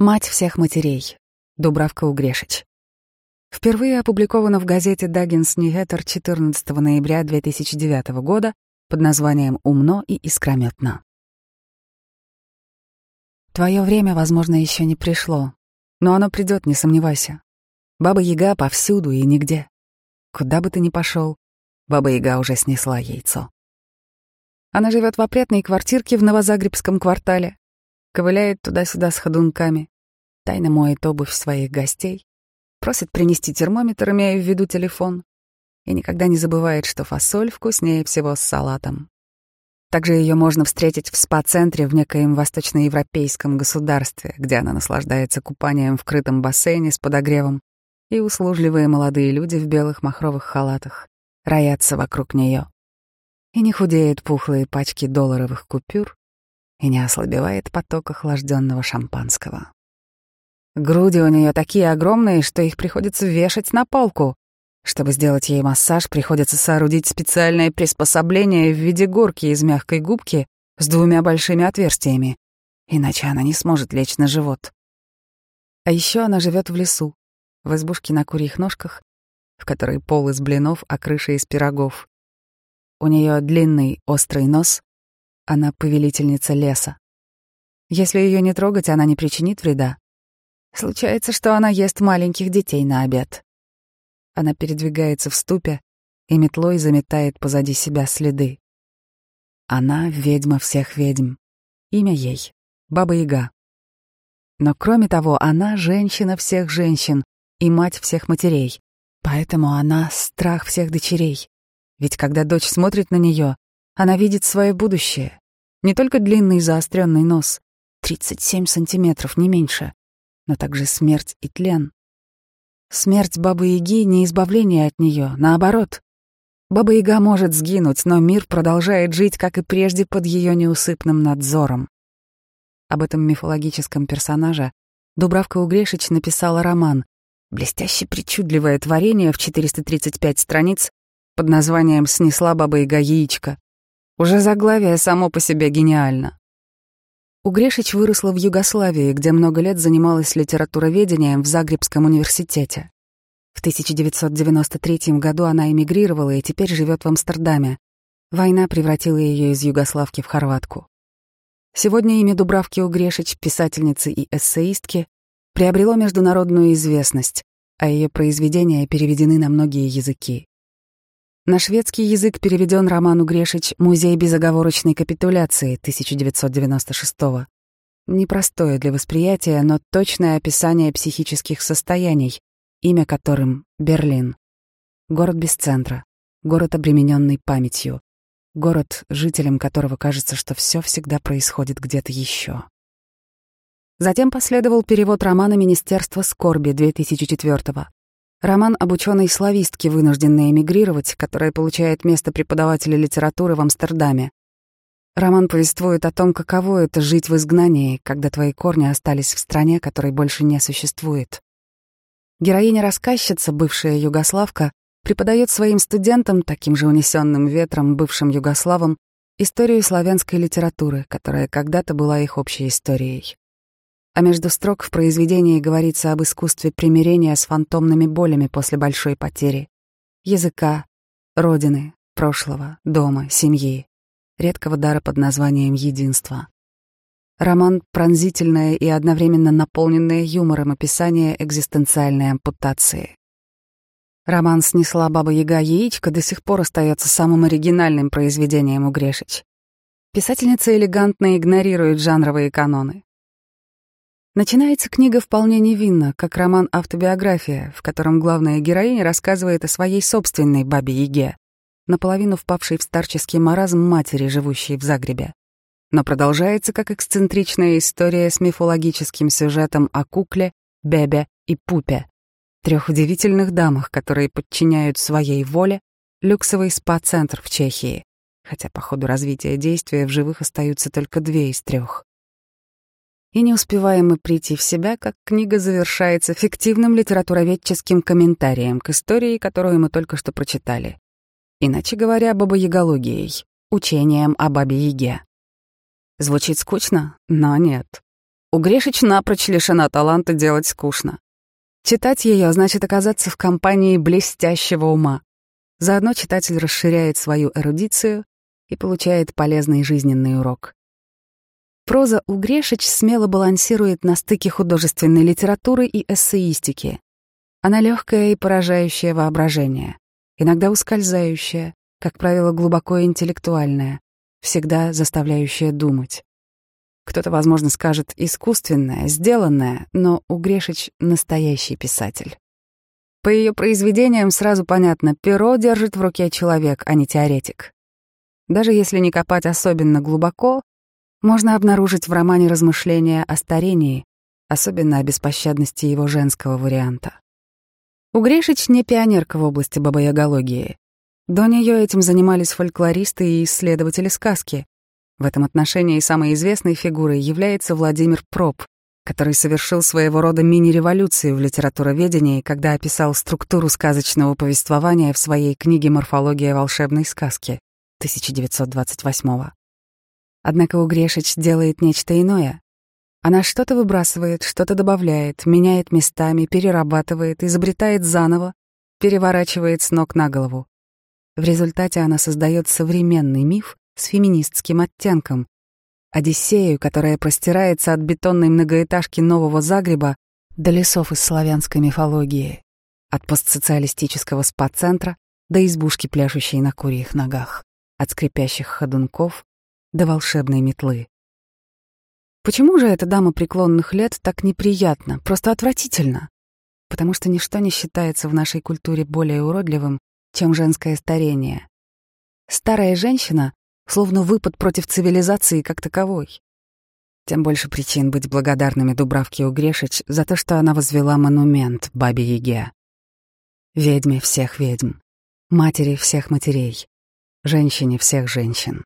Мать всех матерей. Дубравка Угрешич. Впервые опубликовано в газете «Даггинс Ньюхэттер» 14 ноября 2009 года под названием «Умно и искрометно». Твое время, возможно, еще не пришло, но оно придет, не сомневайся. Баба-яга повсюду и нигде. Куда бы ты ни пошел, Баба-яга уже снесла яйцо. Она живет в опрятной квартирке в Новозагребском квартале, ковыляет туда-сюда с ходунками, тайно моет обувь своих гостей, просит принести термометр, имея в виду телефон, и никогда не забывает, что фасоль вкуснее всего с салатом. Также ее можно встретить в спа-центре в некоем восточноевропейском государстве, где она наслаждается купанием в крытом бассейне с подогревом, и услужливые молодые люди в белых махровых халатах роятся вокруг нее. И не худеют пухлые пачки долларовых купюр, и не ослабевает поток охлажденного шампанского. Груди у нее такие огромные, что их приходится вешать на полку. Чтобы сделать ей массаж, приходится соорудить специальное приспособление в виде горки из мягкой губки с двумя большими отверстиями, иначе она не сможет лечь на живот. А еще она живет в лесу, в избушке на курьих ножках, в которой пол из блинов, а крыша из пирогов. У нее длинный острый нос, она повелительница леса. Если ее не трогать, она не причинит вреда. Случается, что она ест маленьких детей на обед. Она передвигается в ступе и метлой заметает позади себя следы. Она — ведьма всех ведьм. Имя ей — Баба-Яга. Но кроме того, она — женщина всех женщин и мать всех матерей. Поэтому она — страх всех дочерей. Ведь когда дочь смотрит на нее, она видит свое будущее. Не только длинный заостренный нос, 37 сантиметров, не меньше, но также смерть и тлен. Смерть Бабы-Яги — не избавление от нее, наоборот. Баба-Яга может сгинуть, но мир продолжает жить, как и прежде, под ее неусыпным надзором. Об этом мифологическом персонаже Дубравка Угрешич написала роман, блестяще причудливое творение в 435 страниц под названием «Снесла Баба-Яга яичко», уже заглавие само по себе гениально. Угрешич выросла в Югославии, где много лет занималась литературоведением в Загребском университете. В 1993 году она эмигрировала и теперь живет в Амстердаме. Война превратила ее из югославки в хорватку. Сегодня имя Дубравки Угрешич, писательницы и эссеистки, приобрело международную известность, а ее произведения переведены на многие языки. На шведский язык переведен роман Угрешич «Музей безоговорочной капитуляции» 1996 -го. Непростое для восприятия, но точное описание психических состояний, имя которым — Берлин. Город без центра, город, обремененный памятью, город, жителям которого кажется, что все всегда происходит где-то еще. Затем последовал перевод романа «Министерство скорби» 2004 -го. Роман об ученой славистке, вынужденной эмигрировать, которая получает место преподавателя литературы в Амстердаме. Роман повествует о том, каково это жить в изгнании, когда твои корни остались в стране, которой больше не существует. Героиня-рассказчица, бывшая югославка, преподает своим студентам, таким же унесенным ветром, бывшим югославам, историю славянской литературы, которая когда-то была их общей историей а между строк в произведении говорится об искусстве примирения с фантомными болями после большой потери. Языка, родины, прошлого, дома, семьи, редкого дара под названием «Единство». Роман — пронзительное и одновременно наполненное юмором описание экзистенциальной ампутации. Роман «Снесла баба-яга яичко» до сих пор остается самым оригинальным произведением у Грешич. Писательница элегантно игнорирует жанровые каноны. Начинается книга вполне невинно, как роман-автобиография, в котором главная героиня рассказывает о своей собственной бабе-яге, наполовину впавшей в старческий маразм матери, живущей в Загребе. Но продолжается как эксцентричная история с мифологическим сюжетом о кукле, бебе и пупе, трех удивительных дамах, которые подчиняют своей воле люксовый спа-центр в Чехии, хотя по ходу развития действия в живых остаются только две из трех. И не успеваем мы прийти в себя, как книга завершается фиктивным литературоведческим комментарием к истории, которую мы только что прочитали. Иначе говоря, бабоягологией, учением о бабе-яге. Звучит скучно, но нет. У Грешич напрочь лишена таланта делать скучно. Читать ее значит оказаться в компании блестящего ума. Заодно читатель расширяет свою эрудицию и получает полезный жизненный урок. Проза у Грешич смело балансирует на стыке художественной литературы и эссеистики. Она легкая и поражающая воображение, иногда ускользающая, как правило, глубоко интеллектуальная, всегда заставляющая думать. Кто-то, возможно, скажет искусственное, сделанное, но у Грешич настоящий писатель. По ее произведениям сразу понятно, перо держит в руке человек, а не теоретик. Даже если не копать особенно глубоко, можно обнаружить в романе размышления о старении, особенно о беспощадности его женского варианта. У Грешич не пионерка в области бабоягологии. До нее этим занимались фольклористы и исследователи сказки. В этом отношении самой известной фигурой является Владимир Проб, который совершил своего рода мини-революцию в литературоведении, когда описал структуру сказочного повествования в своей книге «Морфология волшебной сказки» 1928 -го. Однако у Грешич делает нечто иное. Она что-то выбрасывает, что-то добавляет, меняет местами, перерабатывает, изобретает заново, переворачивает с ног на голову. В результате она создает современный миф с феминистским оттенком, Одиссею, которая простирается от бетонной многоэтажки Нового Загреба до лесов из славянской мифологии, от постсоциалистического спа-центра до избушки, пляшущей на курьих ногах, от скрипящих ходунков до волшебной метлы. Почему же эта дама преклонных лет так неприятна, просто отвратительно? Потому что ничто не считается в нашей культуре более уродливым, чем женское старение. Старая женщина словно выпад против цивилизации как таковой. Тем больше причин быть благодарными Дубравке Угрешич за то, что она возвела монумент Бабе Яге. Ведьме всех ведьм, матери всех матерей, женщине всех женщин.